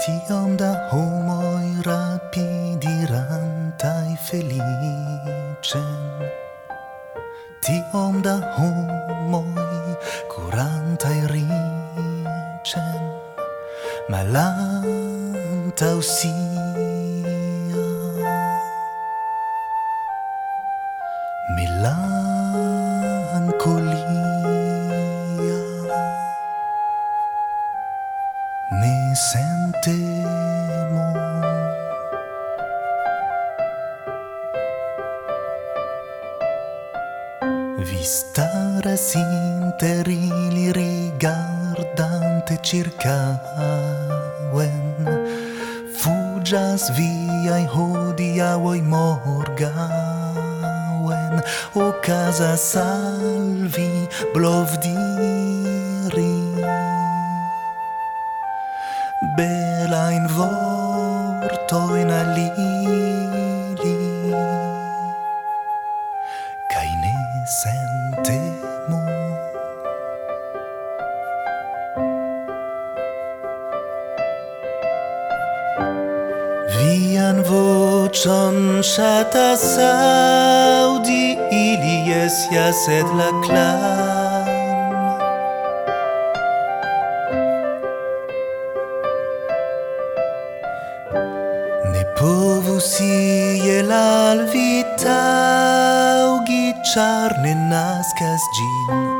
Tiom da homoi rapidirantai feliĉen Tiom da homoi curantai riĉen Malantau sia. Melancolia. Ne sen Vi staras inter ili rigardante circauen Fugias viai hodiauoi morgauen casa salvi blovdiri. Belain vortoin alia Vian vocion shatas audi ili es ja sed la clam Ne povus iel al vita taugi, char ne nascas gin.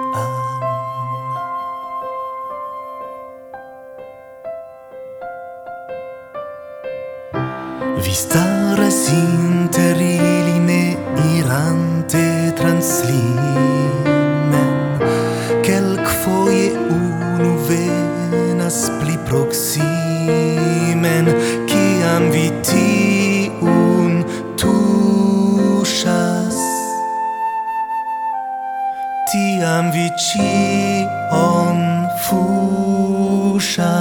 Vi staras inter ili ne irante trans limen Quelcfoie unu venas pli proximen Ciam vi tiun tushas Tiam vi cion fushas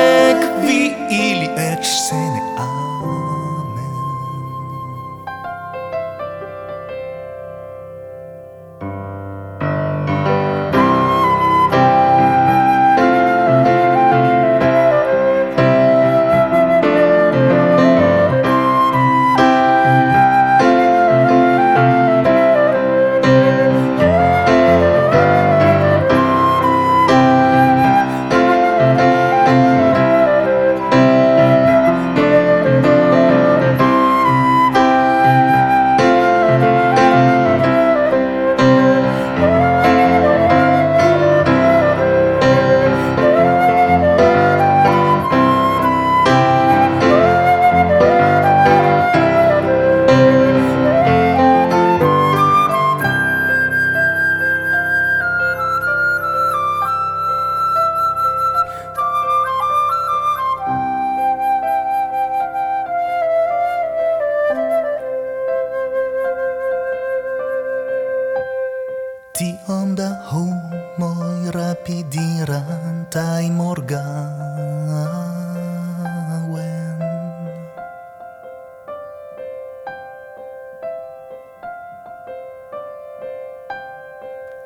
Tiom da i rapidirantaj morgaŭen.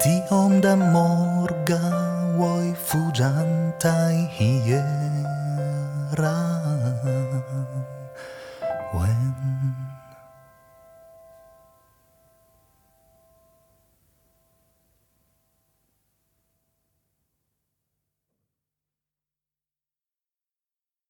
Tiom da morgaŭoj fugiantai hieraŭ.